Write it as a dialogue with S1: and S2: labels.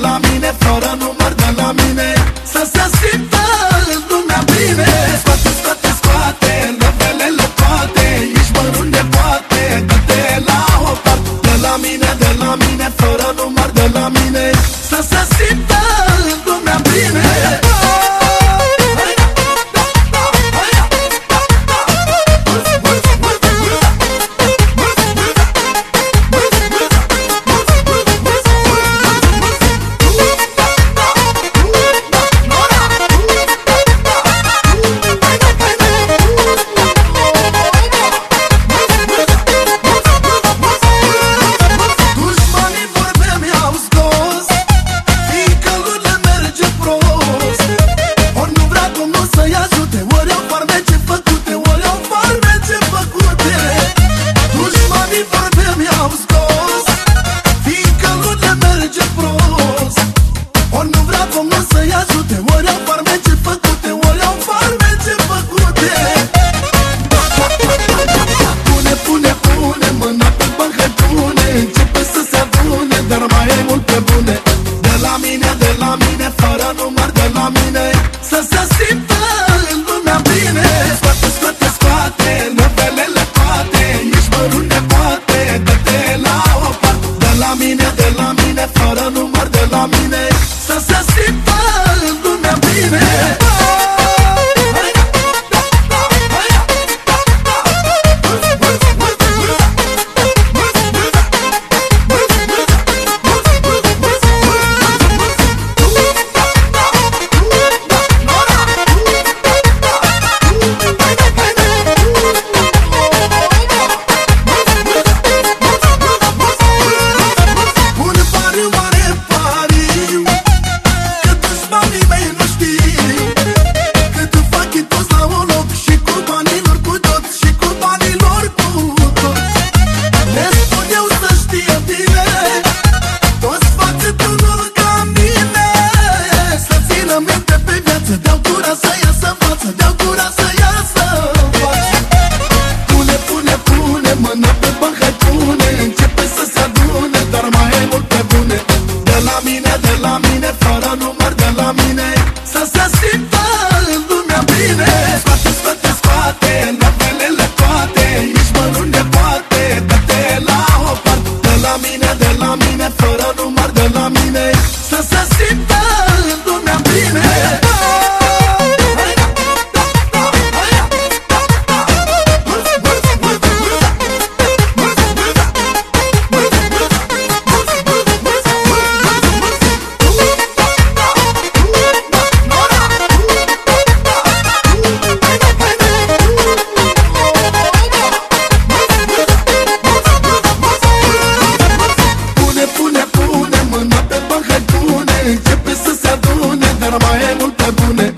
S1: la mine floră nu dar mai e mult pe bune